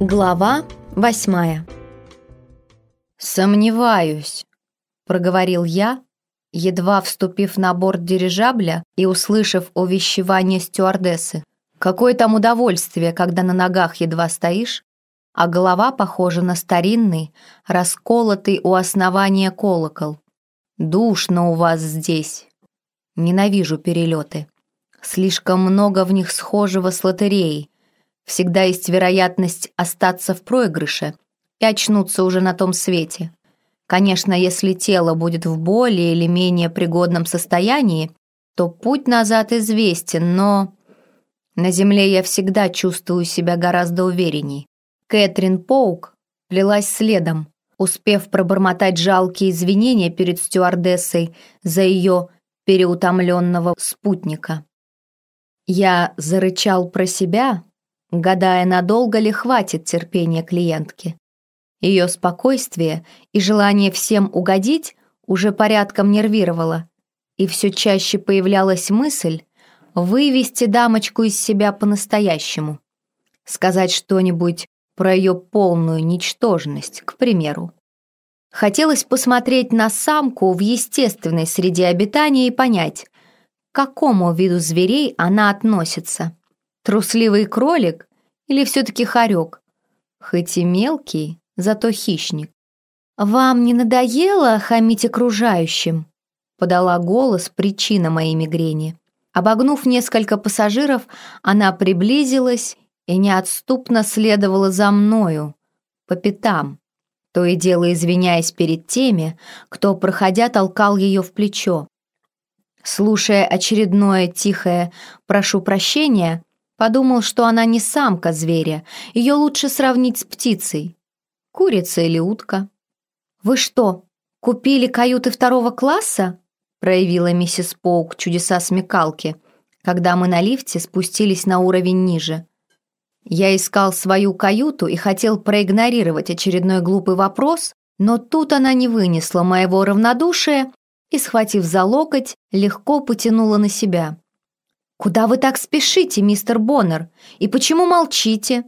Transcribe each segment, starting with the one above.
Глава восьмая «Сомневаюсь», — проговорил я, едва вступив на борт дирижабля и услышав увещевание стюардессы. «Какое там удовольствие, когда на ногах едва стоишь, а голова похожа на старинный, расколотый у основания колокол. Душно у вас здесь. Ненавижу перелеты. Слишком много в них схожего с лотереей. Всегда есть вероятность остаться в проигрыше и очнуться уже на том свете. Конечно, если тело будет в более или менее пригодном состоянии, то путь назад известен, но... На земле я всегда чувствую себя гораздо уверенней. Кэтрин Поук плелась следом, успев пробормотать жалкие извинения перед стюардессой за ее переутомленного спутника. Я зарычал про себя, гадая, надолго ли хватит терпения клиентки. Ее спокойствие и желание всем угодить уже порядком нервировало, и все чаще появлялась мысль вывести дамочку из себя по-настоящему, сказать что-нибудь про ее полную ничтожность, к примеру. Хотелось посмотреть на самку в естественной среде обитания и понять, к какому виду зверей она относится. Трусливый кролик или все-таки хорек? Хоть и мелкий, зато хищник. «Вам не надоело хамить окружающим?» подала голос причина моей мигрени. Обогнув несколько пассажиров, она приблизилась и неотступно следовала за мною, по пятам, то и дело извиняясь перед теми, кто, проходя, толкал ее в плечо. Слушая очередное тихое «прошу прощения», Подумал, что она не самка зверя, ее лучше сравнить с птицей. Курица или утка. «Вы что, купили каюты второго класса?» проявила миссис Поук чудеса смекалки, когда мы на лифте спустились на уровень ниже. Я искал свою каюту и хотел проигнорировать очередной глупый вопрос, но тут она не вынесла моего равнодушия и, схватив за локоть, легко потянула на себя. «Куда вы так спешите, мистер Боннер? И почему молчите?»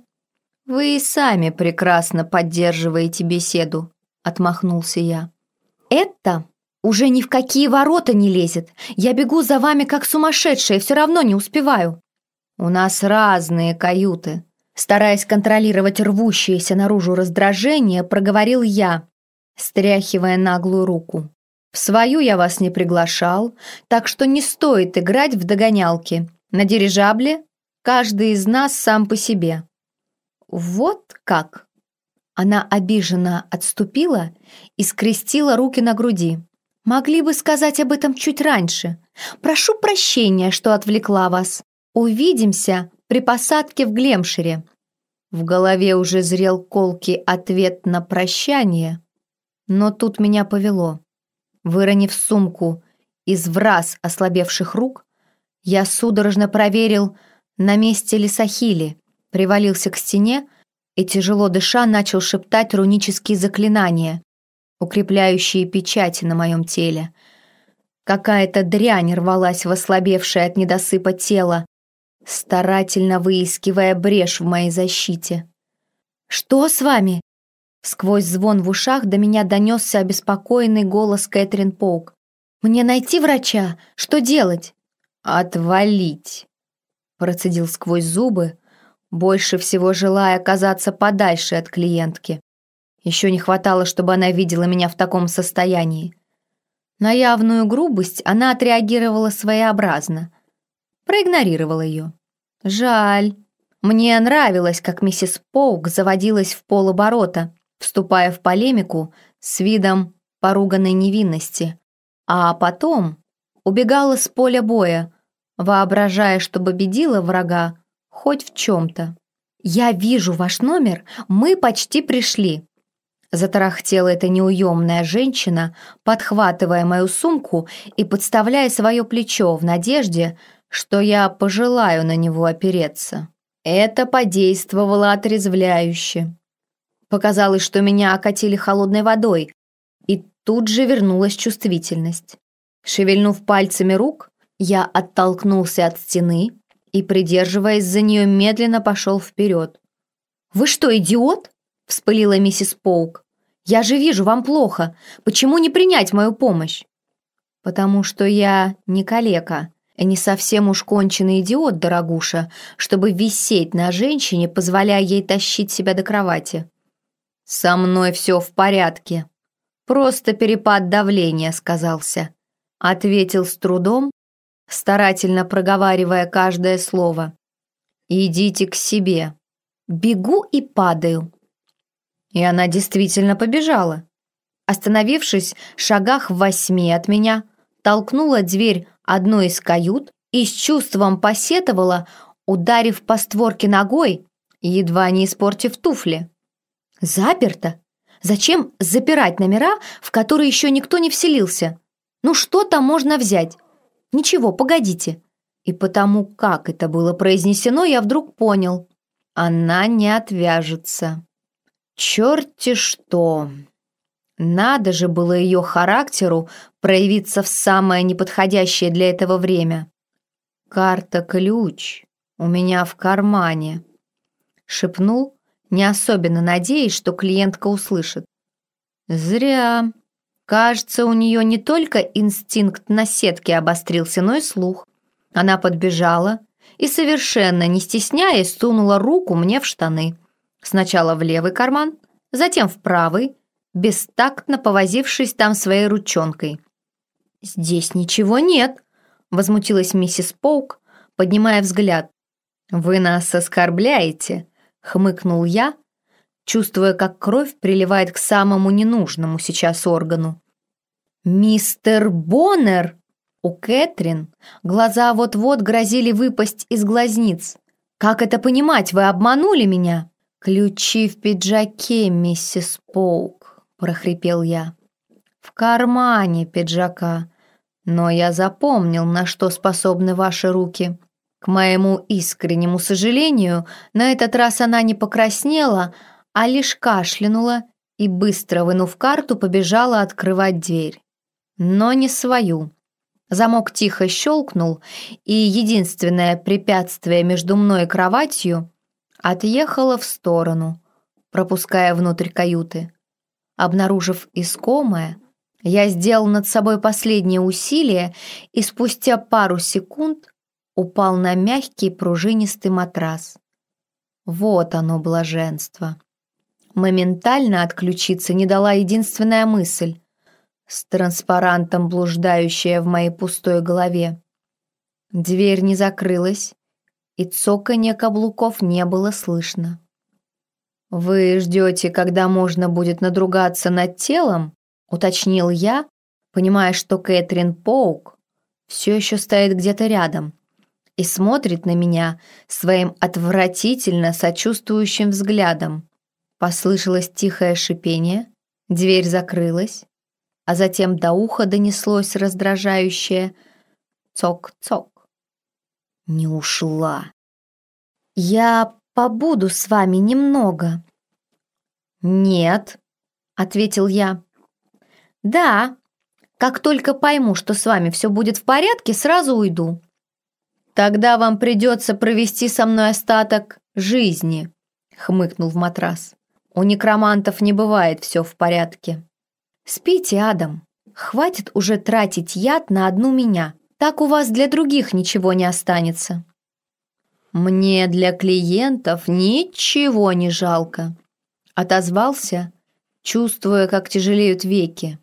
«Вы и сами прекрасно поддерживаете беседу», — отмахнулся я. «Это уже ни в какие ворота не лезет. Я бегу за вами как сумасшедшая, все равно не успеваю». «У нас разные каюты», — стараясь контролировать рвущееся наружу раздражение, проговорил я, стряхивая наглую руку. В свою я вас не приглашал, так что не стоит играть в догонялки. На дирижабле каждый из нас сам по себе». «Вот как?» Она обиженно отступила и скрестила руки на груди. «Могли бы сказать об этом чуть раньше. Прошу прощения, что отвлекла вас. Увидимся при посадке в Глемшире». В голове уже зрел колкий ответ на прощание, но тут меня повело. Выронив сумку из враз ослабевших рук, я судорожно проверил, на месте ли Сахили, привалился к стене и, тяжело дыша, начал шептать рунические заклинания, укрепляющие печати на моем теле. Какая-то дрянь рвалась в ослабевшее от недосыпа тело, старательно выискивая брешь в моей защите. «Что с вами?» Сквозь звон в ушах до меня донесся обеспокоенный голос Кэтрин Поук. «Мне найти врача? Что делать?» «Отвалить!» Процедил сквозь зубы, больше всего желая оказаться подальше от клиентки. Еще не хватало, чтобы она видела меня в таком состоянии. На явную грубость она отреагировала своеобразно. Проигнорировала ее. Жаль. Мне нравилось, как миссис Поук заводилась в полоборота, вступая в полемику с видом поруганной невинности, а потом убегала с поля боя, воображая, что победила врага хоть в чем-то. «Я вижу ваш номер, мы почти пришли», Затарахтела эта неуемная женщина, подхватывая мою сумку и подставляя свое плечо в надежде, что я пожелаю на него опереться. Это подействовало отрезвляюще. Показалось, что меня окатили холодной водой, и тут же вернулась чувствительность. Шевельнув пальцами рук, я оттолкнулся от стены и, придерживаясь за нее, медленно пошел вперед. «Вы что, идиот?» — вспылила миссис Поук. «Я же вижу, вам плохо. Почему не принять мою помощь?» «Потому что я не калека не совсем уж конченый идиот, дорогуша, чтобы висеть на женщине, позволяя ей тащить себя до кровати. Со мной все в порядке. Просто перепад давления сказался», — ответил с трудом, старательно проговаривая каждое слово. «Идите к себе. Бегу и падаю». И она действительно побежала. Остановившись в шагах в восьми от меня, толкнула дверь одной из кают и с чувством посетовала, ударив по створке ногой, едва не испортив туфли. «Заперто? Зачем запирать номера, в которые еще никто не вселился? Ну что там можно взять? Ничего, погодите». И потому, как это было произнесено, я вдруг понял. Она не отвяжется. Черти что! Надо же было ее характеру проявиться в самое неподходящее для этого время. «Карта-ключ у меня в кармане», — шепнул, не особенно надеясь, что клиентка услышит. «Зря. Кажется, у нее не только инстинкт на сетке обострился, но и слух. Она подбежала и, совершенно не стесняясь, сунула руку мне в штаны. Сначала в левый карман, затем в правый, бестактно повозившись там своей ручонкой. «Здесь ничего нет», — возмутилась миссис Поук, поднимая взгляд. «Вы нас оскорбляете», — хмыкнул я, чувствуя, как кровь приливает к самому ненужному сейчас органу. «Мистер Боннер!» У Кэтрин глаза вот-вот грозили выпасть из глазниц. «Как это понимать? Вы обманули меня?» «Ключи в пиджаке, миссис Поук», — прохрипел я. «В кармане пиджака. Но я запомнил, на что способны ваши руки». К моему искреннему сожалению, на этот раз она не покраснела, а лишь кашлянула и, быстро вынув карту, побежала открывать дверь. Но не свою. Замок тихо щелкнул, и единственное препятствие между мной и кроватью отъехало в сторону, пропуская внутрь каюты. Обнаружив искомое, я сделал над собой последнее усилие и спустя пару секунд упал на мягкий пружинистый матрас. Вот оно, блаженство. Моментально отключиться не дала единственная мысль с транспарантом, блуждающая в моей пустой голове. Дверь не закрылась, и цоканья каблуков не было слышно. «Вы ждете, когда можно будет надругаться над телом?» — уточнил я, понимая, что Кэтрин Поук все еще стоит где-то рядом и смотрит на меня своим отвратительно сочувствующим взглядом. Послышалось тихое шипение, дверь закрылась, а затем до уха донеслось раздражающее «цок-цок». Не ушла. «Я побуду с вами немного». «Нет», — ответил я. «Да, как только пойму, что с вами все будет в порядке, сразу уйду». «Тогда вам придется провести со мной остаток жизни», — хмыкнул в матрас. «У некромантов не бывает все в порядке». «Спите, Адам. Хватит уже тратить яд на одну меня. Так у вас для других ничего не останется». «Мне для клиентов ничего не жалко», — отозвался, чувствуя, как тяжелеют веки.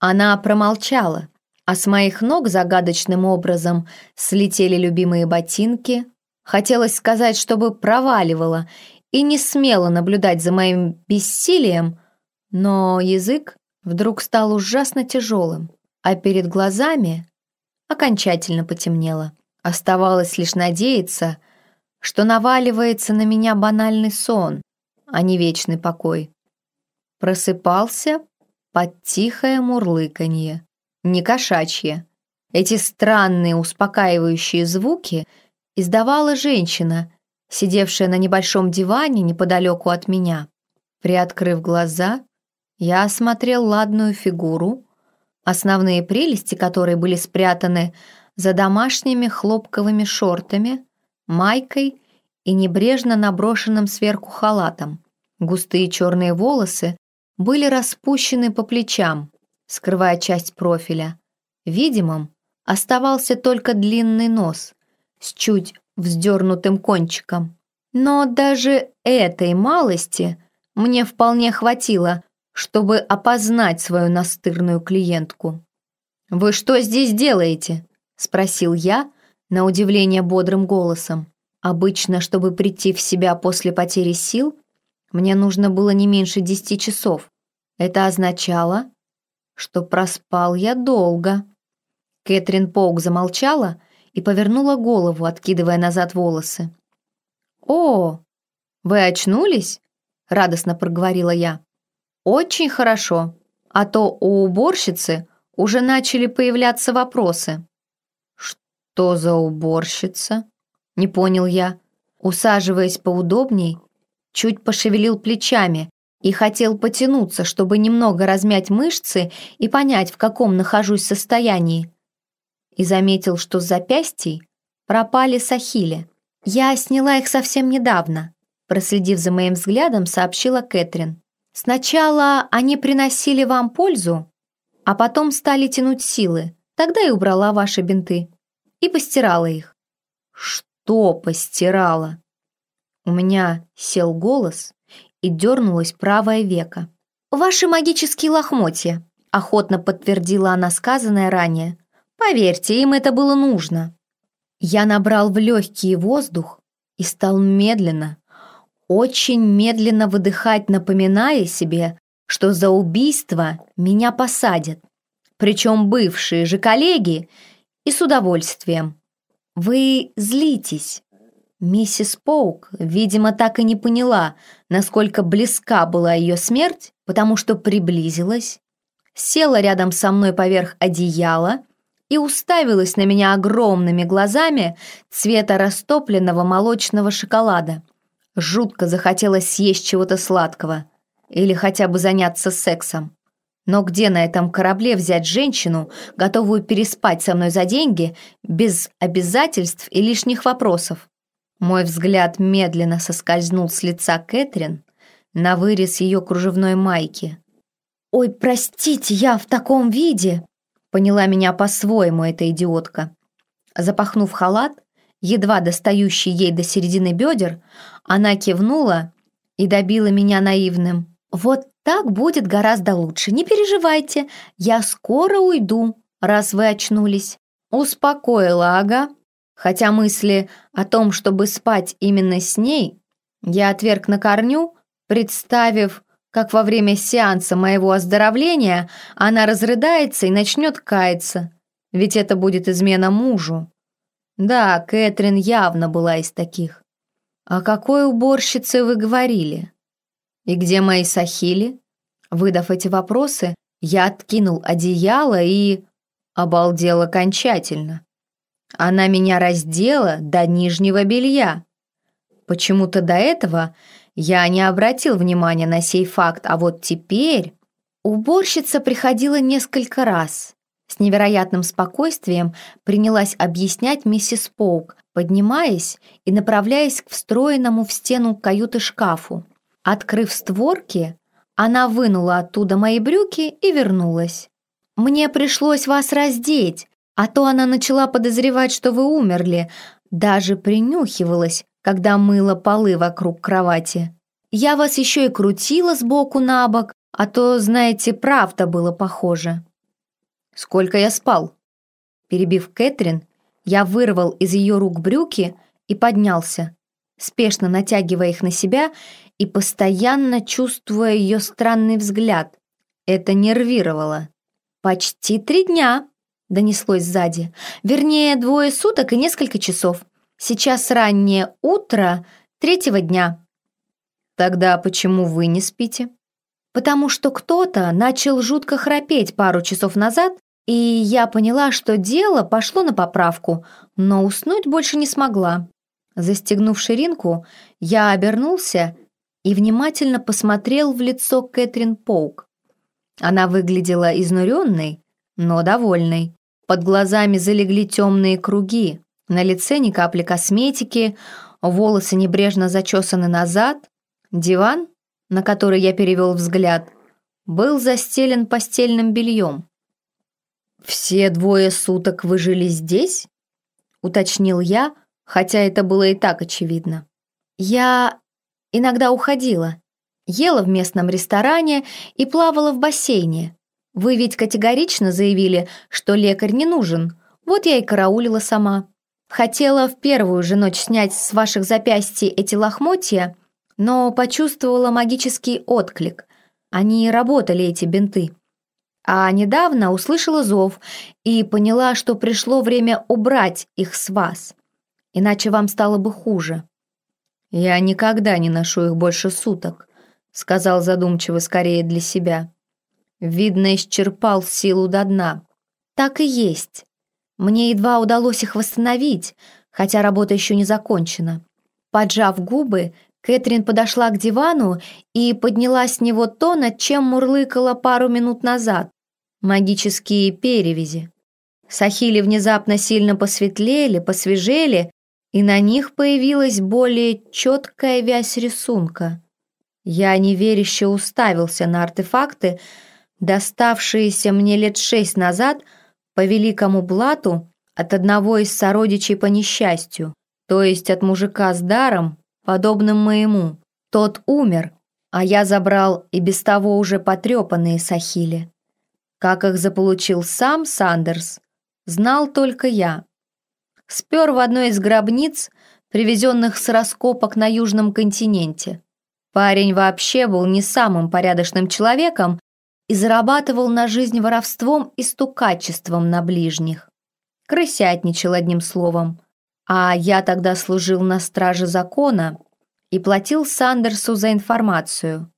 Она промолчала, а с моих ног загадочным образом слетели любимые ботинки. Хотелось сказать, чтобы проваливала и не смела наблюдать за моим бессилием, но язык вдруг стал ужасно тяжелым, а перед глазами окончательно потемнело. Оставалось лишь надеяться, что наваливается на меня банальный сон, а не вечный покой. Просыпался под тихое мурлыканье, не кошачье. Эти странные успокаивающие звуки издавала женщина, сидевшая на небольшом диване неподалеку от меня. Приоткрыв глаза, я осмотрел ладную фигуру, основные прелести которой были спрятаны за домашними хлопковыми шортами, майкой и небрежно наброшенным сверху халатом. Густые черные волосы были распущены по плечам, скрывая часть профиля. Видимым оставался только длинный нос с чуть вздернутым кончиком. Но даже этой малости мне вполне хватило, чтобы опознать свою настырную клиентку. «Вы что здесь делаете?» – спросил я, на удивление бодрым голосом. Обычно, чтобы прийти в себя после потери сил, мне нужно было не меньше десяти часов. Это означало, что проспал я долго. Кэтрин Поук замолчала и повернула голову, откидывая назад волосы. «О, вы очнулись?» — радостно проговорила я. «Очень хорошо, а то у уборщицы уже начали появляться вопросы». «Что за уборщица?» — не понял я. Усаживаясь поудобней, чуть пошевелил плечами и хотел потянуться, чтобы немного размять мышцы и понять, в каком нахожусь состоянии. И заметил, что с запястий пропали сахили. Я сняла их совсем недавно, проследив за моим взглядом, сообщила Кэтрин. Сначала они приносили вам пользу, а потом стали тянуть силы. Тогда и убрала ваши бинты и постирала их. Что постирала? У меня сел голос и дернулось правое веко. «Ваши магические лохмотья», — охотно подтвердила она сказанное ранее. «Поверьте, им это было нужно». Я набрал в легкий воздух и стал медленно, очень медленно выдыхать, напоминая себе, что за убийство меня посадят. Причем бывшие же коллеги и с удовольствием. Вы злитесь. Миссис Поук, видимо, так и не поняла, насколько близка была ее смерть, потому что приблизилась, села рядом со мной поверх одеяла и уставилась на меня огромными глазами цвета растопленного молочного шоколада. Жутко захотелось съесть чего-то сладкого или хотя бы заняться сексом. Но где на этом корабле взять женщину, готовую переспать со мной за деньги, без обязательств и лишних вопросов? Мой взгляд медленно соскользнул с лица Кэтрин на вырез ее кружевной майки. «Ой, простите, я в таком виде!» Поняла меня по-своему эта идиотка. Запахнув халат, едва достающий ей до середины бедер, она кивнула и добила меня наивным. «Вот так будет гораздо лучше, не переживайте, я скоро уйду, раз вы очнулись». Успокоила, ага. Хотя мысли о том, чтобы спать именно с ней, я отверг на корню, представив, как во время сеанса моего оздоровления она разрыдается и начнет каяться, ведь это будет измена мужу. Да, Кэтрин явно была из таких. «О какой уборщице вы говорили? И где мои сахили?» Выдав эти вопросы, я откинул одеяло и... обалдел окончательно. Она меня раздела до нижнего белья. Почему-то до этого я не обратил внимания на сей факт, а вот теперь... Уборщица приходила несколько раз. С невероятным спокойствием принялась объяснять миссис Поук, поднимаясь и направляясь к встроенному в стену каюты шкафу. Открыв створки, она вынула оттуда мои брюки и вернулась. «Мне пришлось вас раздеть, а то она начала подозревать, что вы умерли, даже принюхивалась, когда мыла полы вокруг кровати. Я вас еще и крутила сбоку на бок, а то, знаете, правда было похоже. Сколько я спал? Перебив Кэтрин, я вырвал из ее рук брюки и поднялся, спешно натягивая их на себя и постоянно чувствуя ее странный взгляд. Это нервировало. «Почти три дня», донеслось сзади. «Вернее, двое суток и несколько часов. Сейчас раннее утро третьего дня». «Тогда почему вы не спите?» «Потому что кто-то начал жутко храпеть пару часов назад, и я поняла, что дело пошло на поправку, но уснуть больше не смогла». Застегнув ширинку, я обернулся и внимательно посмотрел в лицо Кэтрин Поук. Она выглядела изнуренной, но довольной. Под глазами залегли темные круги, на лице ни капли косметики, волосы небрежно зачесаны назад, диван, на который я перевел взгляд, был застелен постельным бельем. «Все двое суток вы жили здесь?» — уточнил я, хотя это было и так очевидно. «Я иногда уходила, ела в местном ресторане и плавала в бассейне. Вы ведь категорично заявили, что лекарь не нужен, вот я и караулила сама. Хотела в первую же ночь снять с ваших запястьй эти лохмотья, но почувствовала магический отклик. Они работали, эти бинты. А недавно услышала зов и поняла, что пришло время убрать их с вас. Иначе вам стало бы хуже. «Я никогда не ношу их больше суток», — сказал задумчиво скорее для себя. Видно, исчерпал силу до дна. «Так и есть. Мне едва удалось их восстановить, хотя работа еще не закончена. Поджав губы, Кэтрин подошла к дивану и подняла с него то, над чем мурлыкала пару минут назад. Магические перевязи. Сахили внезапно сильно посветлели, посвежели, и на них появилась более четкая вязь рисунка. Я неверяще уставился на артефакты, доставшиеся мне лет шесть назад – по великому блату от одного из сородичей по несчастью, то есть от мужика с даром, подобным моему. Тот умер, а я забрал и без того уже потрепанные сахили. Как их заполучил сам Сандерс, знал только я. Спер в одной из гробниц, привезенных с раскопок на Южном континенте. Парень вообще был не самым порядочным человеком, и зарабатывал на жизнь воровством и стукачеством на ближних. Крысятничал одним словом. А я тогда служил на страже закона и платил Сандерсу за информацию.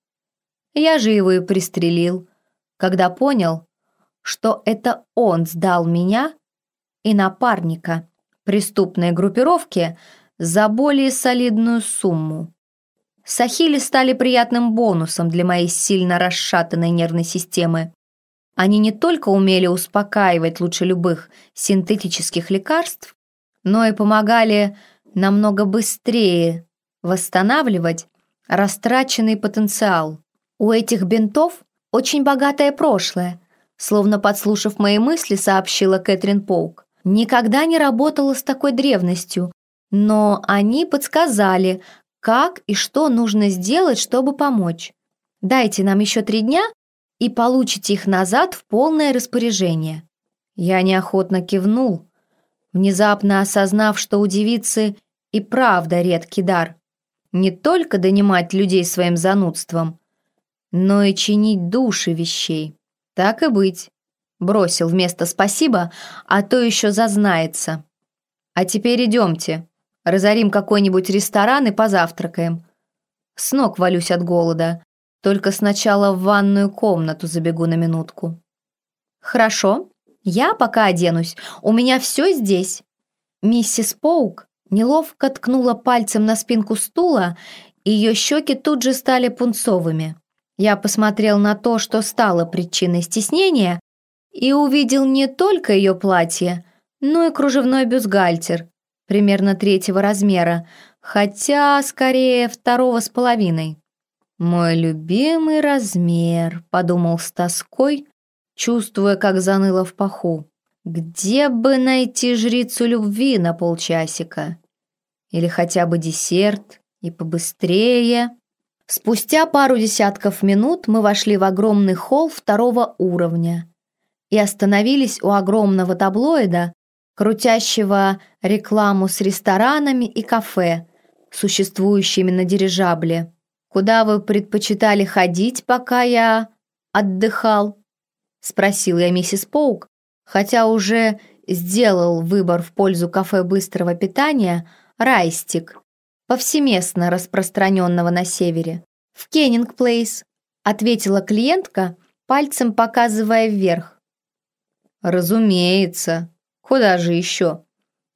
Я же его и пристрелил, когда понял, что это он сдал меня и напарника преступной группировки за более солидную сумму. Сахили стали приятным бонусом для моей сильно расшатанной нервной системы. Они не только умели успокаивать лучше любых синтетических лекарств, но и помогали намного быстрее восстанавливать растраченный потенциал. У этих бинтов очень богатое прошлое, словно подслушав мои мысли, сообщила Кэтрин Поук. Никогда не работала с такой древностью, но они подсказали, как и что нужно сделать, чтобы помочь. Дайте нам еще три дня и получите их назад в полное распоряжение». Я неохотно кивнул, внезапно осознав, что у девицы и правда редкий дар. Не только донимать людей своим занудством, но и чинить души вещей. Так и быть. Бросил вместо «спасибо», а то еще зазнается. А теперь идемте. Разорим какой-нибудь ресторан и позавтракаем. С ног валюсь от голода. Только сначала в ванную комнату забегу на минутку. Хорошо, я пока оденусь. У меня все здесь. Миссис Поук неловко ткнула пальцем на спинку стула, и ее щеки тут же стали пунцовыми. Я посмотрел на то, что стало причиной стеснения, и увидел не только ее платье, но и кружевной бюстгальтер, примерно третьего размера, хотя скорее второго с половиной. «Мой любимый размер», — подумал с тоской, чувствуя, как заныло в паху. «Где бы найти жрицу любви на полчасика? Или хотя бы десерт, и побыстрее?» Спустя пару десятков минут мы вошли в огромный холл второго уровня и остановились у огромного таблоида, крутящего рекламу с ресторанами и кафе, существующими на дирижабле. Куда вы предпочитали ходить, пока я отдыхал? Спросил я миссис Поук, хотя уже сделал выбор в пользу кафе быстрого питания «Райстик», повсеместно распространенного на севере. «В Кеннинг Плейс», — ответила клиентка, пальцем показывая вверх. «Разумеется», Куда же еще?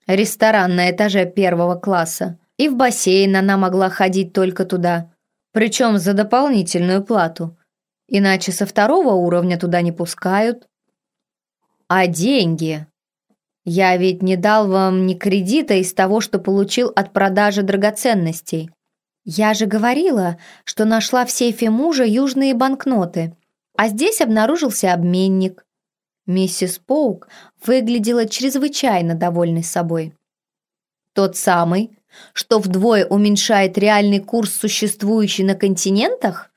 Ресторан на этаже первого класса. И в бассейн она могла ходить только туда. Причем за дополнительную плату. Иначе со второго уровня туда не пускают. А деньги? Я ведь не дал вам ни кредита из того, что получил от продажи драгоценностей. Я же говорила, что нашла в сейфе мужа южные банкноты, а здесь обнаружился обменник. Миссис Поук выглядела чрезвычайно довольной собой. Тот самый, что вдвое уменьшает реальный курс, существующий на континентах?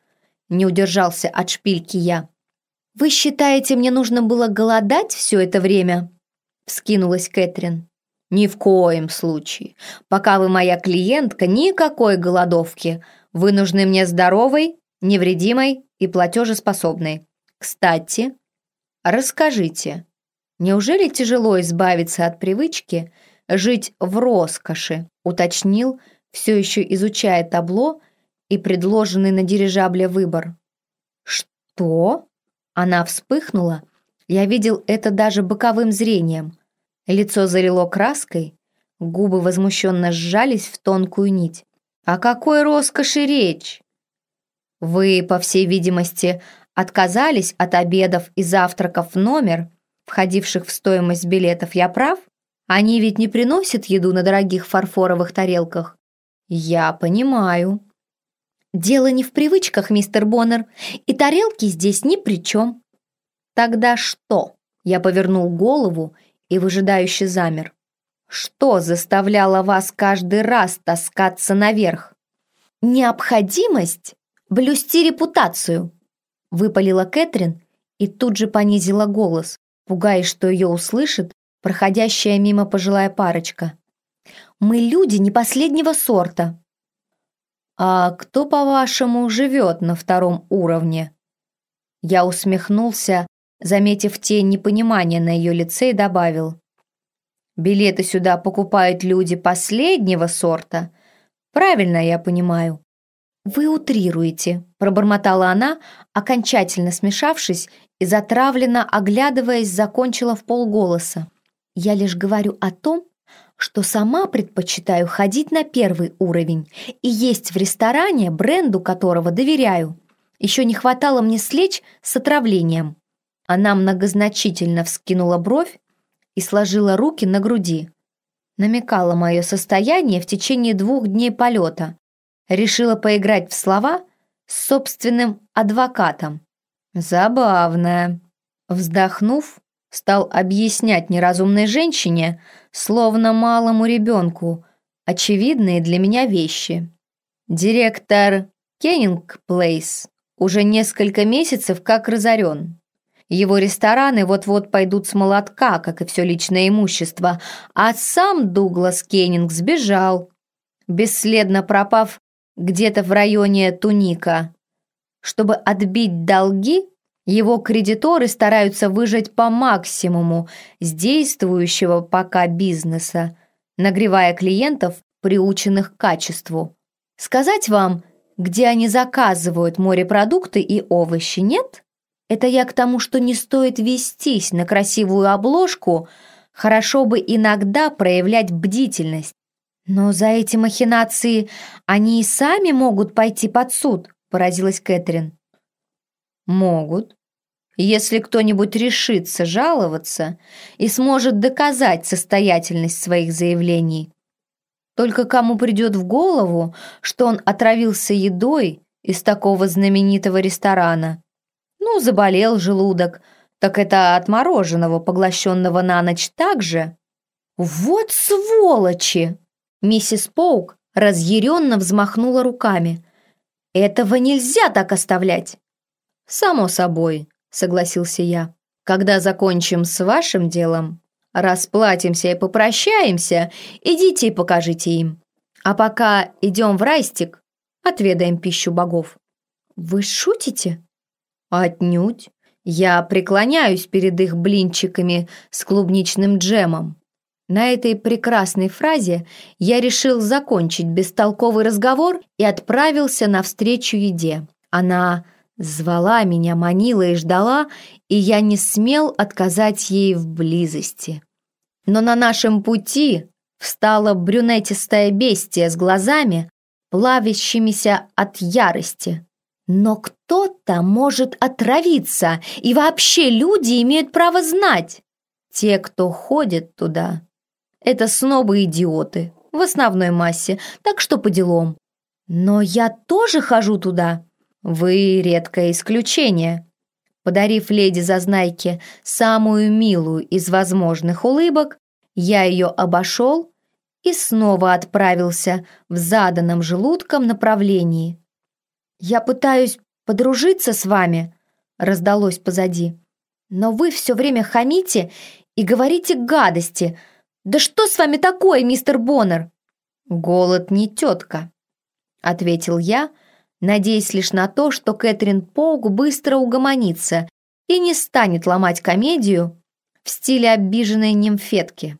Не удержался от шпильки я. «Вы считаете, мне нужно было голодать все это время?» Вскинулась Кэтрин. «Ни в коем случае. Пока вы моя клиентка, никакой голодовки. Вы нужны мне здоровой, невредимой и платежеспособной. Кстати, расскажите, неужели тяжело избавиться от привычки жить в роскоши?» уточнил, все еще изучая табло и предложенный на дирижабле выбор. «Что?» Она вспыхнула. Я видел это даже боковым зрением. Лицо залило краской, губы возмущенно сжались в тонкую нить. «О какой роскоши речь?» «Вы, по всей видимости, отказались от обедов и завтраков в номер, входивших в стоимость билетов, я прав? Они ведь не приносят еду на дорогих фарфоровых тарелках». «Я понимаю», Дело не в привычках, мистер Боннер, и тарелки здесь ни при чем. Тогда что? Я повернул голову и выжидающе замер. Что заставляло вас каждый раз таскаться наверх? Необходимость блюсти репутацию, выпалила Кэтрин и тут же понизила голос, пугаясь, что ее услышит проходящая мимо пожилая парочка. «Мы люди не последнего сорта. «А кто, по-вашему, живет на втором уровне?» Я усмехнулся, заметив тень непонимания на ее лице и добавил. «Билеты сюда покупают люди последнего сорта. Правильно я понимаю». «Вы утрируете», — пробормотала она, окончательно смешавшись и затравленно оглядываясь, закончила в полголоса. «Я лишь говорю о том, что сама предпочитаю ходить на первый уровень и есть в ресторане, бренду которого доверяю. Еще не хватало мне слечь с отравлением. Она многозначительно вскинула бровь и сложила руки на груди. Намекала мое состояние в течение двух дней полета. Решила поиграть в слова с собственным адвокатом. Забавная. Вздохнув, стал объяснять неразумной женщине, словно малому ребенку, очевидные для меня вещи. Директор Кеннинг Плейс уже несколько месяцев как разорен. Его рестораны вот-вот пойдут с молотка, как и все личное имущество, а сам Дуглас Кеннинг сбежал, бесследно пропав где-то в районе Туника. Чтобы отбить долги, его кредиторы стараются выжать по максимуму с действующего пока бизнеса, нагревая клиентов, приученных к качеству. Сказать вам, где они заказывают морепродукты и овощи, нет? Это я к тому, что не стоит вестись на красивую обложку, хорошо бы иногда проявлять бдительность. Но за эти махинации они и сами могут пойти под суд, поразилась Кэтрин. Могут, если кто-нибудь решится жаловаться и сможет доказать состоятельность своих заявлений. Только кому придет в голову, что он отравился едой из такого знаменитого ресторана? Ну, заболел желудок, так это от мороженого, поглощенного на ночь также. Вот сволочи! Миссис Поук разъяренно взмахнула руками. Этого нельзя так оставлять. Само собой, согласился я. «Когда закончим с вашим делом, расплатимся и попрощаемся, идите и покажите им. А пока идем в Райстик, отведаем пищу богов». «Вы шутите?» «Отнюдь. Я преклоняюсь перед их блинчиками с клубничным джемом». На этой прекрасной фразе я решил закончить бестолковый разговор и отправился навстречу еде. Она Звала меня, манила и ждала, и я не смел отказать ей в близости. Но на нашем пути встала брюнетистая бестия с глазами, плавящимися от ярости. Но кто-то может отравиться, и вообще люди имеют право знать. Те, кто ходит туда, это снобы-идиоты в основной массе, так что по делам. Но я тоже хожу туда. Вы редкое исключение. Подарив леди Зазнайке самую милую из возможных улыбок, я ее обошел и снова отправился в заданном желудком направлении. «Я пытаюсь подружиться с вами», — раздалось позади. «Но вы все время хамите и говорите гадости. Да что с вами такое, мистер Боннер?» «Голод не тетка», — ответил я, — надеясь лишь на то, что Кэтрин Поук быстро угомонится и не станет ломать комедию в стиле обиженной нимфетки.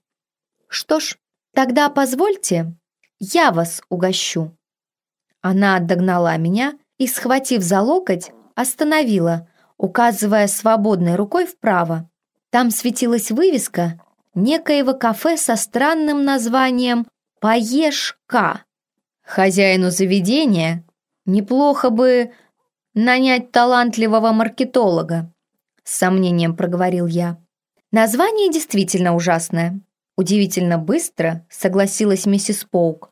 «Что ж, тогда позвольте, я вас угощу». Она догнала меня и, схватив за локоть, остановила, указывая свободной рукой вправо. Там светилась вывеска некоего кафе со странным названием «Поешь-ка». Хозяину заведения Неплохо бы нанять талантливого маркетолога, с сомнением проговорил я. Название действительно ужасное. Удивительно быстро согласилась миссис Поук.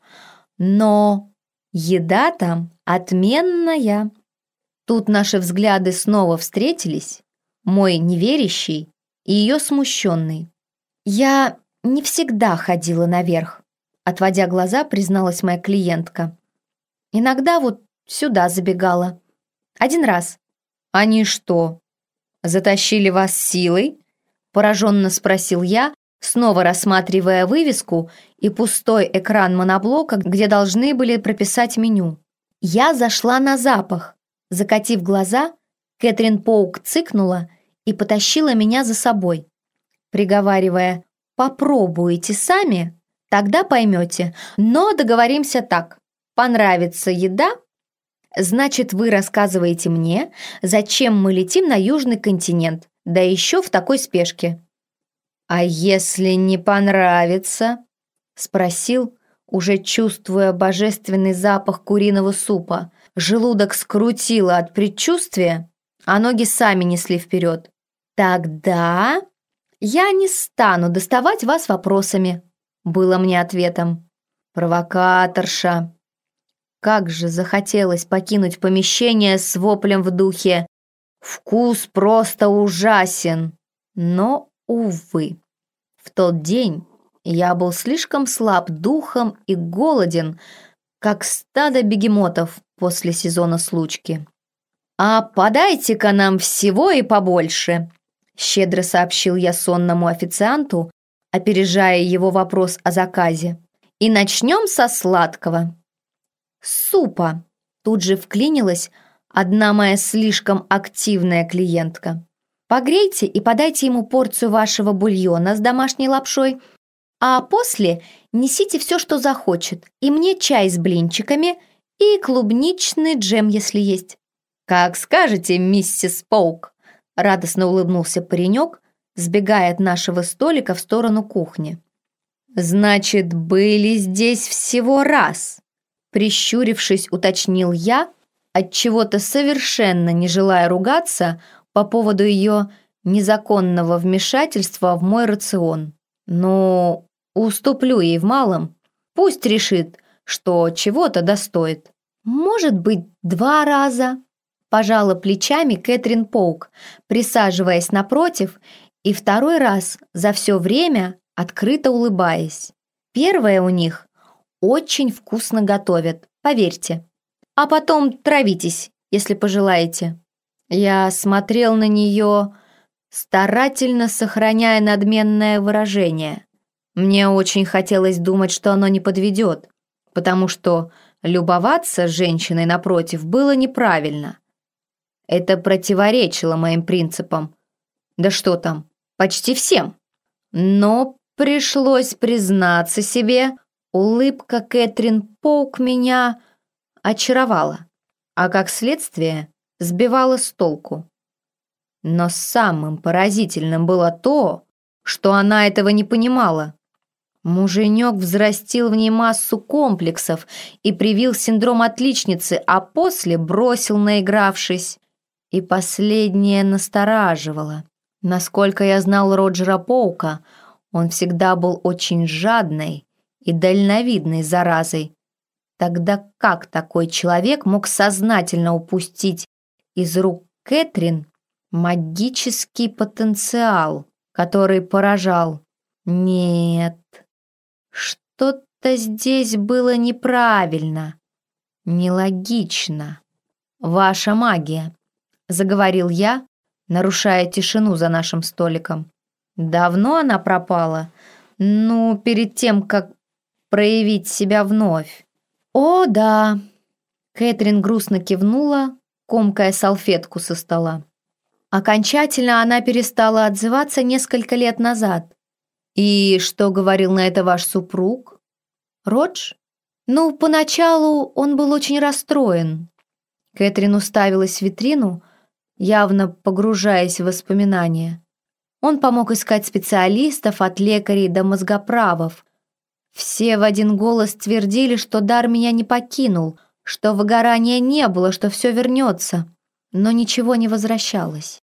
Но еда там отменная. Тут наши взгляды снова встретились, мой неверящий и ее смущенный. Я не всегда ходила наверх, отводя глаза, призналась моя клиентка. Иногда вот Сюда забегала. Один раз. Они что, затащили вас силой? Пораженно спросил я, снова рассматривая вывеску и пустой экран моноблока, где должны были прописать меню. Я зашла на запах. Закатив глаза, Кэтрин Поук цыкнула и потащила меня за собой, приговаривая «Попробуйте сами, тогда поймете, но договоримся так. Понравится еда, Значит, вы рассказываете мне, зачем мы летим на Южный континент, да еще в такой спешке. А если не понравится? Спросил, уже чувствуя божественный запах куриного супа. Желудок скрутило от предчувствия, а ноги сами несли вперед. Тогда я не стану доставать вас вопросами, было мне ответом. Провокаторша, как же захотелось покинуть помещение с воплем в духе «Вкус просто ужасен!» Но, увы, в тот день я был слишком слаб духом и голоден, как стадо бегемотов после сезона случки. «А подайте-ка нам всего и побольше!» Щедро сообщил я сонному официанту, опережая его вопрос о заказе. «И начнем со сладкого супа!» Тут же вклинилась одна моя слишком активная клиентка. «Погрейте и подайте ему порцию вашего бульона с домашней лапшой, а после несите все, что захочет, и мне чай с блинчиками и клубничный джем, если есть». «Как скажете, миссис Поук!» Радостно улыбнулся паренек, сбегая от нашего столика в сторону кухни. «Значит, были здесь всего раз?» Прищурившись, уточнил я, от чего то совершенно не желая ругаться по поводу ее незаконного вмешательства в мой рацион. Но уступлю ей в малом. Пусть решит, что чего-то достоит. Может быть, два раза. Пожала плечами Кэтрин Поук, присаживаясь напротив, и второй раз за все время открыто улыбаясь. Первое у них очень вкусно готовят, поверьте. А потом травитесь, если пожелаете». Я смотрел на нее, старательно сохраняя надменное выражение. Мне очень хотелось думать, что оно не подведет, потому что любоваться женщиной напротив было неправильно. Это противоречило моим принципам. Да что там, почти всем. Но пришлось признаться себе, Улыбка Кэтрин Поук меня очаровала, а как следствие сбивала с толку. Но самым поразительным было то, что она этого не понимала. Муженек взрастил в ней массу комплексов и привил синдром отличницы, а после бросил, наигравшись. И последнее настораживало. Насколько я знал Роджера Поука, он всегда был очень жадной и дальновидной заразой. Тогда как такой человек мог сознательно упустить из рук Кэтрин магический потенциал, который поражал? Нет, что-то здесь было неправильно, нелогично. «Ваша магия», — заговорил я, нарушая тишину за нашим столиком. «Давно она пропала? Ну, перед тем, как проявить себя вновь». «О, да!» Кэтрин грустно кивнула, комкая салфетку со стола. Окончательно она перестала отзываться несколько лет назад. «И что говорил на это ваш супруг?» «Родж?» «Ну, поначалу он был очень расстроен. Кэтрин уставилась в витрину, явно погружаясь в воспоминания. Он помог искать специалистов от лекарей до мозгоправов. Все в один голос твердили, что дар меня не покинул, что выгорания не было, что все вернется. Но ничего не возвращалось.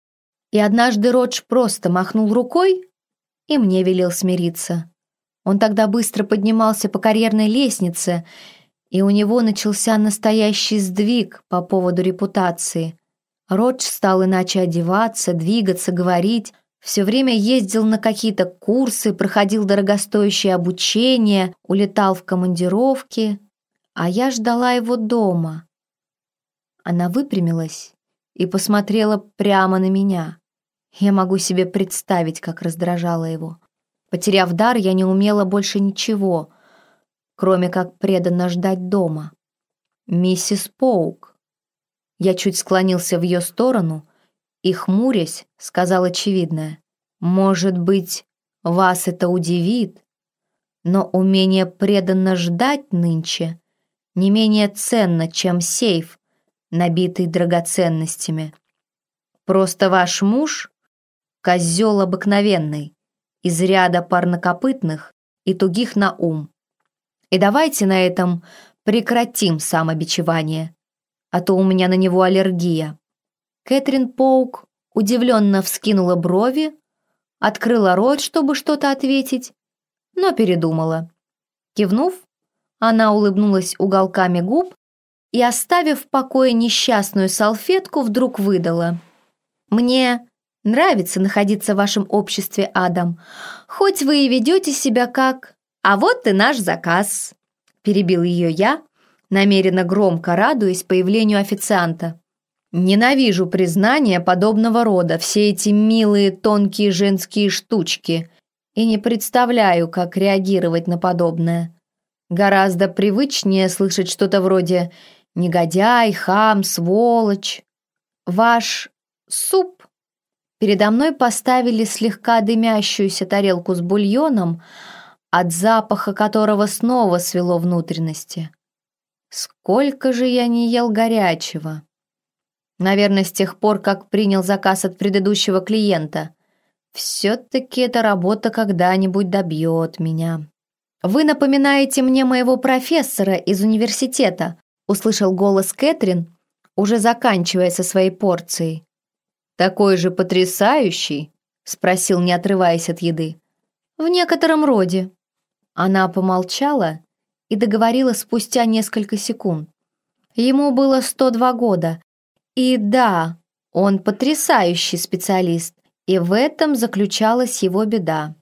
И однажды Родж просто махнул рукой и мне велел смириться. Он тогда быстро поднимался по карьерной лестнице, и у него начался настоящий сдвиг по поводу репутации. Родж стал иначе одеваться, двигаться, говорить, все время ездил на какие-то курсы, проходил дорогостоящее обучение, улетал в командировки, а я ждала его дома. Она выпрямилась и посмотрела прямо на меня. Я могу себе представить, как раздражала его. Потеряв дар, я не умела больше ничего — кроме как преданно ждать дома. «Миссис Поук». Я чуть склонился в ее сторону и, хмурясь, сказал очевидное. «Может быть, вас это удивит, но умение преданно ждать нынче не менее ценно, чем сейф, набитый драгоценностями. Просто ваш муж — козел обыкновенный, из ряда парнокопытных и тугих на ум. И давайте на этом прекратим самобичевание, а то у меня на него аллергия». Кэтрин Поук удивленно вскинула брови, открыла рот, чтобы что-то ответить, но передумала. Кивнув, она улыбнулась уголками губ и, оставив в покое несчастную салфетку, вдруг выдала. «Мне нравится находиться в вашем обществе, Адам, хоть вы и ведете себя как «А вот и наш заказ», – перебил ее я, намеренно громко радуясь появлению официанта. Ненавижу признания подобного рода, все эти милые тонкие женские штучки, и не представляю, как реагировать на подобное. Гораздо привычнее слышать что-то вроде «негодяй», «хам», «сволочь». Ваш суп Передо мной поставили слегка дымящуюся тарелку с бульоном, от запаха которого снова свело внутренности. Сколько же я не ел горячего. Наверное, с тех пор, как принял заказ от предыдущего клиента. Все-таки эта работа когда-нибудь добьет меня. «Вы напоминаете мне моего профессора из университета», услышал голос Кэтрин, уже заканчивая со своей порцией. «Такой же потрясающий?» спросил, не отрываясь от еды. «В некотором роде», она помолчала и договорила спустя несколько секунд. Ему было 102 года. И да, он потрясающий специалист, и в этом заключалась его беда.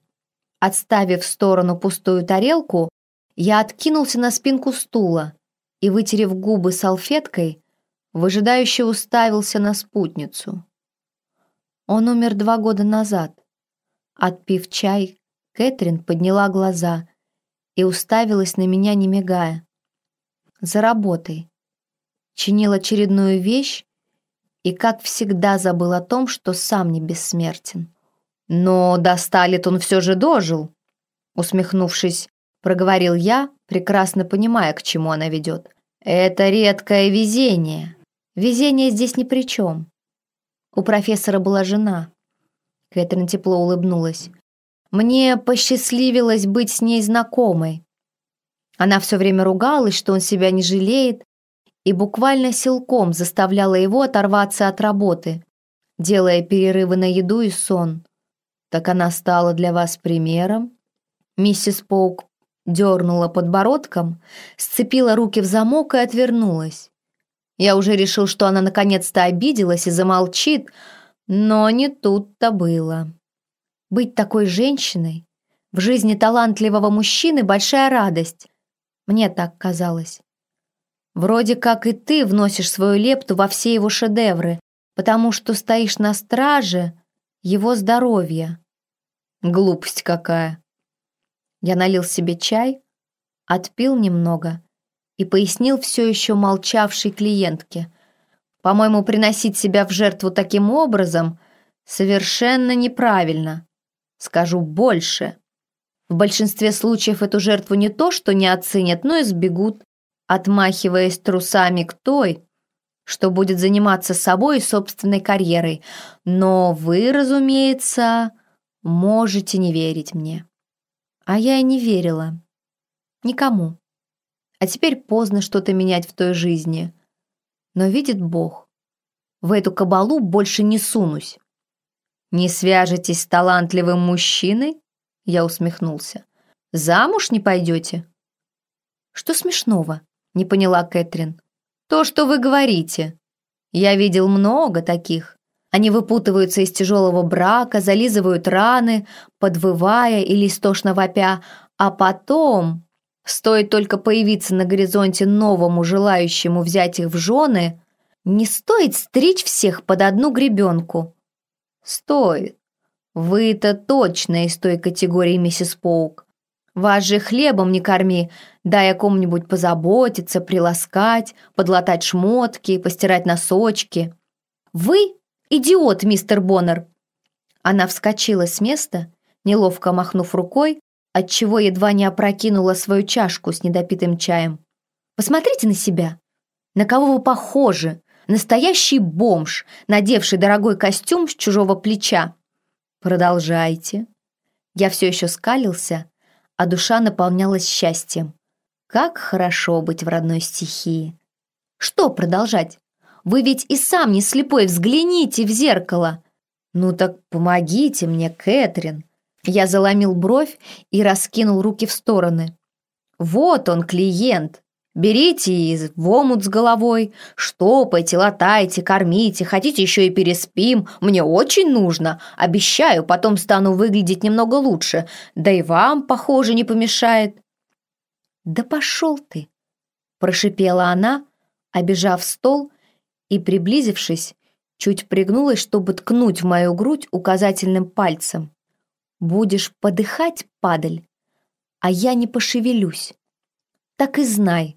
Отставив в сторону пустую тарелку, я откинулся на спинку стула и, вытерев губы салфеткой, выжидающе уставился на спутницу. Он умер два года назад. Отпив чай, Кэтрин подняла глаза и уставилась на меня, не мигая. За работой. Чинил очередную вещь и, как всегда, забыл о том, что сам не бессмертен. «Но до ста он все же дожил», усмехнувшись, проговорил я, прекрасно понимая, к чему она ведет. «Это редкое везение. Везение здесь ни при чем. У профессора была жена». Кэтрин тепло улыбнулась. Мне посчастливилось быть с ней знакомой. Она все время ругалась, что он себя не жалеет, и буквально силком заставляла его оторваться от работы, делая перерывы на еду и сон. Так она стала для вас примером? Миссис Поук дернула подбородком, сцепила руки в замок и отвернулась. Я уже решил, что она наконец-то обиделась и замолчит, но не тут-то было. Быть такой женщиной в жизни талантливого мужчины большая радость. Мне так казалось. Вроде как и ты вносишь свою лепту во все его шедевры, потому что стоишь на страже его здоровья. Глупость какая. Я налил себе чай, отпил немного и пояснил все еще молчавшей клиентке. По-моему, приносить себя в жертву таким образом совершенно неправильно. Скажу больше. В большинстве случаев эту жертву не то, что не оценят, но и сбегут, отмахиваясь трусами к той, что будет заниматься собой и собственной карьерой. Но вы, разумеется, можете не верить мне. А я и не верила. Никому. А теперь поздно что-то менять в той жизни. Но видит Бог. В эту кабалу больше не сунусь. «Не свяжетесь с талантливым мужчиной?» Я усмехнулся. «Замуж не пойдете?» «Что смешного?» Не поняла Кэтрин. «То, что вы говорите. Я видел много таких. Они выпутываются из тяжелого брака, зализывают раны, подвывая или истошно вопя, а потом, стоит только появиться на горизонте новому желающему взять их в жены, не стоит стричь всех под одну гребенку. Стоит. Вы-то точно из той категории, миссис Поук. Вас же хлебом не корми, дай о ком-нибудь позаботиться, приласкать, подлатать шмотки, постирать носочки. Вы идиот, мистер Боннер!» Она вскочила с места, неловко махнув рукой, отчего едва не опрокинула свою чашку с недопитым чаем. «Посмотрите на себя! На кого вы похожи? Настоящий бомж, надевший дорогой костюм с чужого плеча!» «Продолжайте!» Я все еще скалился, а душа наполнялась счастьем. Как хорошо быть в родной стихии. Что продолжать? Вы ведь и сам не слепой, взгляните в зеркало. Ну так помогите мне, Кэтрин. Я заломил бровь и раскинул руки в стороны. Вот он, клиент. Берите и в омут с головой, штопайте, латайте, кормите, хотите еще и переспим. Мне очень нужно. Обещаю, потом стану выглядеть немного лучше. Да и вам, похоже, не помешает. Да пошел ты, прошипела она, обижав стол и, приблизившись, чуть пригнулась, чтобы ткнуть в мою грудь указательным пальцем. Будешь подыхать, падаль, а я не пошевелюсь. Так и знай,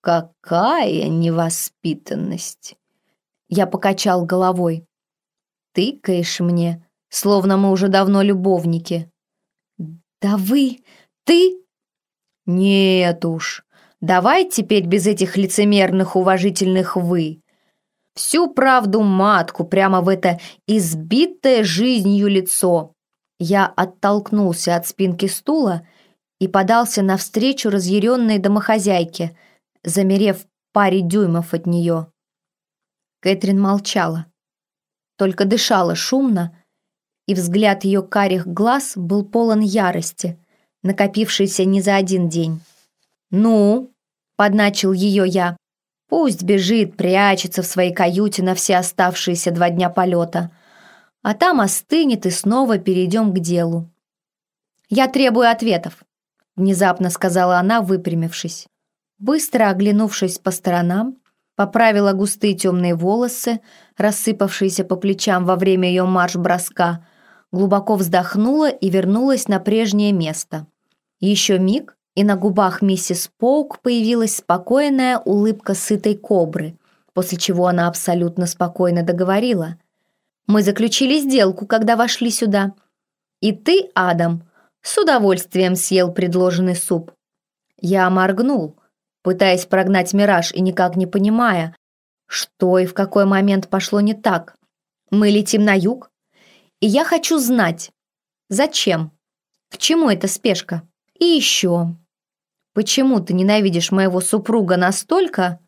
«Какая невоспитанность!» Я покачал головой. «Тыкаешь мне, словно мы уже давно любовники». «Да вы... ты...» «Нет уж, давай теперь без этих лицемерных уважительных «вы». Всю правду матку прямо в это избитое жизнью лицо». Я оттолкнулся от спинки стула и подался навстречу разъяренной домохозяйке – замерев паре дюймов от нее. Кэтрин молчала, только дышала шумно, и взгляд ее карих глаз был полон ярости, накопившейся не за один день. «Ну?» — подначил ее я. «Пусть бежит, прячется в своей каюте на все оставшиеся два дня полета, а там остынет и снова перейдем к делу». «Я требую ответов», — внезапно сказала она, выпрямившись. Быстро оглянувшись по сторонам, поправила густые темные волосы, рассыпавшиеся по плечам во время ее марш-броска, глубоко вздохнула и вернулась на прежнее место. Еще миг, и на губах миссис Поук появилась спокойная улыбка сытой кобры, после чего она абсолютно спокойно договорила. «Мы заключили сделку, когда вошли сюда. И ты, Адам, с удовольствием съел предложенный суп». Я моргнул, пытаясь прогнать мираж и никак не понимая, что и в какой момент пошло не так. Мы летим на юг, и я хочу знать, зачем, к чему эта спешка. И еще, почему ты ненавидишь моего супруга настолько,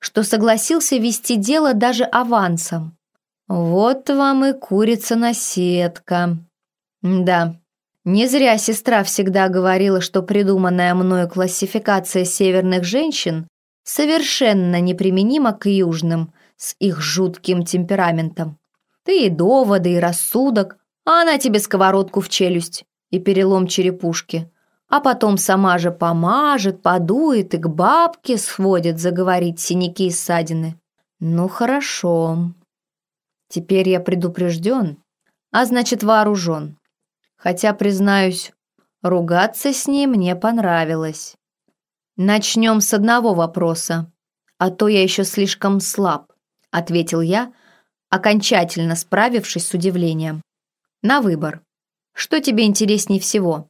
что согласился вести дело даже авансом? Вот вам и курица на сетка. Да, не зря сестра всегда говорила, что придуманная мною классификация северных женщин совершенно неприменима к южным с их жутким темпераментом. Ты и доводы, и рассудок, а она тебе сковородку в челюсть и перелом черепушки. А потом сама же помажет, подует и к бабке сводит заговорить синяки и ссадины. Ну хорошо. Теперь я предупрежден, а значит вооружен. Хотя, признаюсь, ругаться с ней мне понравилось. Начнем с одного вопроса, а то я еще слишком слаб, ответил я, окончательно справившись с удивлением. На выбор. Что тебе интереснее всего?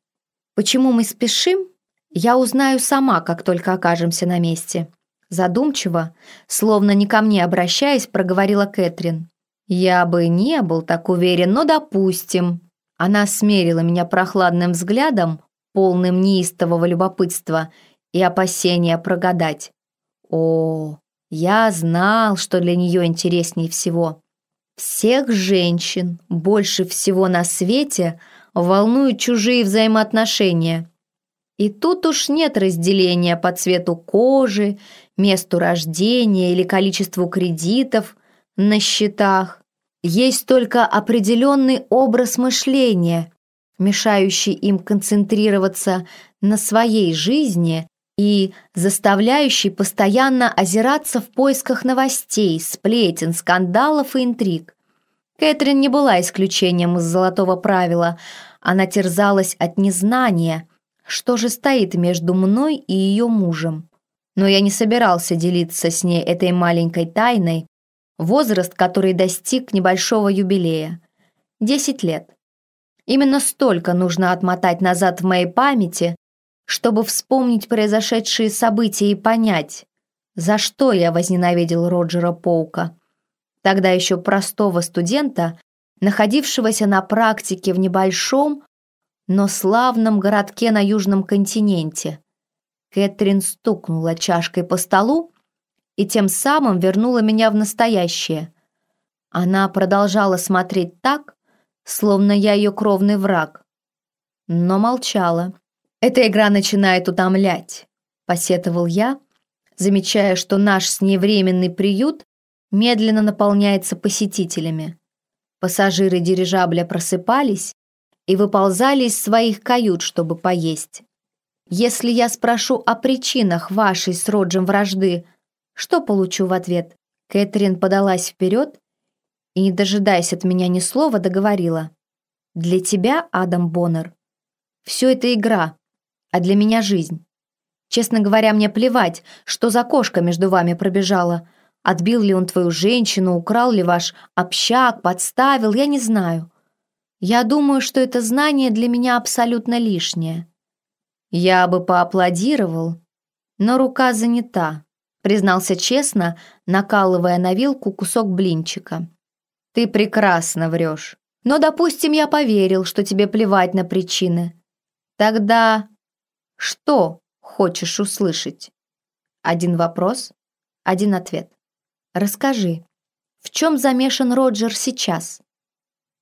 Почему мы спешим? Я узнаю сама, как только окажемся на месте. Задумчиво, словно не ко мне обращаясь, проговорила Кэтрин. Я бы не был так уверен, но допустим. Она смерила меня прохладным взглядом, полным неистового любопытства и опасения прогадать. О, я знал, что для нее интереснее всего. Всех женщин больше всего на свете волнуют чужие взаимоотношения. И тут уж нет разделения по цвету кожи, месту рождения или количеству кредитов на счетах. Есть только определенный образ мышления, мешающий им концентрироваться на своей жизни и заставляющий постоянно озираться в поисках новостей, сплетен, скандалов и интриг. Кэтрин не была исключением из золотого правила. Она терзалась от незнания, что же стоит между мной и ее мужем. Но я не собирался делиться с ней этой маленькой тайной, возраст, который достиг небольшого юбилея. Десять лет. Именно столько нужно отмотать назад в моей памяти, чтобы вспомнить произошедшие события и понять, за что я возненавидел Роджера Поука, тогда еще простого студента, находившегося на практике в небольшом, но славном городке на Южном континенте. Кэтрин стукнула чашкой по столу, и тем самым вернула меня в настоящее. Она продолжала смотреть так, словно я ее кровный враг, но молчала. «Эта игра начинает утомлять», — посетовал я, замечая, что наш с ней временный приют медленно наполняется посетителями. Пассажиры дирижабля просыпались и выползали из своих кают, чтобы поесть. Если я спрошу о причинах вашей с Роджем вражды, что получу в ответ? Кэтрин подалась вперед и, не дожидаясь от меня ни слова, договорила. «Для тебя, Адам Боннер, все это игра, а для меня жизнь. Честно говоря, мне плевать, что за кошка между вами пробежала. Отбил ли он твою женщину, украл ли ваш общак, подставил, я не знаю. Я думаю, что это знание для меня абсолютно лишнее. Я бы поаплодировал, но рука занята признался честно, накалывая на вилку кусок блинчика. «Ты прекрасно врешь. Но, допустим, я поверил, что тебе плевать на причины. Тогда что хочешь услышать?» Один вопрос, один ответ. «Расскажи, в чем замешан Роджер сейчас?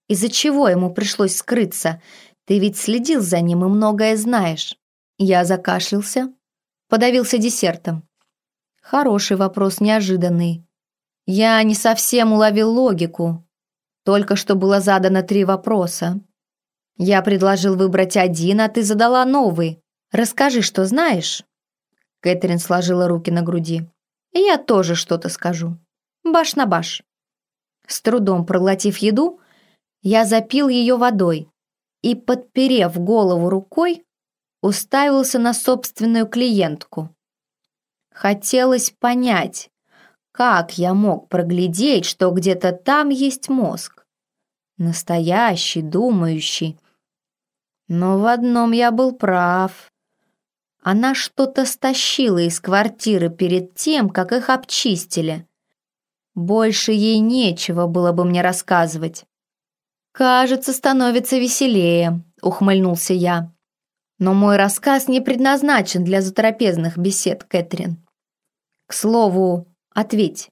Из-за чего ему пришлось скрыться? Ты ведь следил за ним и многое знаешь». Я закашлялся, подавился десертом. Хороший вопрос, неожиданный. Я не совсем уловил логику. Только что было задано три вопроса. Я предложил выбрать один, а ты задала новый. Расскажи, что знаешь. Кэтрин сложила руки на груди. Я тоже что-то скажу. Баш на баш. С трудом проглотив еду, я запил ее водой и, подперев голову рукой, уставился на собственную клиентку. Хотелось понять, как я мог проглядеть, что где-то там есть мозг. Настоящий, думающий. Но в одном я был прав. Она что-то стащила из квартиры перед тем, как их обчистили. Больше ей нечего было бы мне рассказывать. «Кажется, становится веселее», — ухмыльнулся я. Но мой рассказ не предназначен для затрапезных бесед, Кэтрин. К слову, ответь.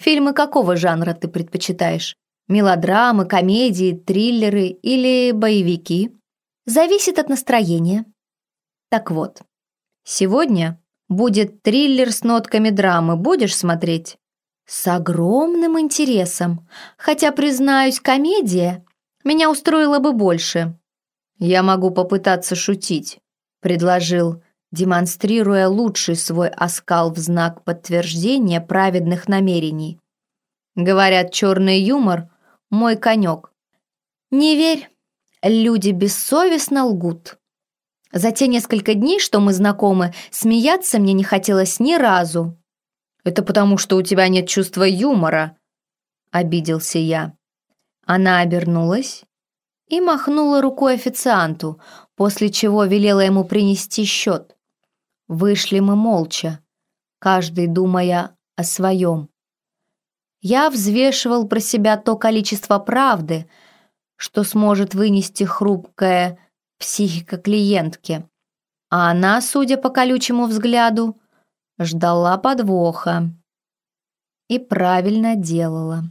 Фильмы какого жанра ты предпочитаешь? Мелодрамы, комедии, триллеры или боевики? Зависит от настроения. Так вот, сегодня будет триллер с нотками драмы. Будешь смотреть? С огромным интересом. Хотя, признаюсь, комедия меня устроила бы больше. Я могу попытаться шутить, предложил, демонстрируя лучший свой оскал в знак подтверждения праведных намерений. Говорят, черный юмор – мой конек. Не верь, люди бессовестно лгут. За те несколько дней, что мы знакомы, смеяться мне не хотелось ни разу. «Это потому, что у тебя нет чувства юмора», – обиделся я. Она обернулась и махнула рукой официанту, после чего велела ему принести счет. Вышли мы молча, каждый думая о своем. Я взвешивал про себя то количество правды, что сможет вынести хрупкая психика клиентки, а она, судя по колючему взгляду, ждала подвоха и правильно делала.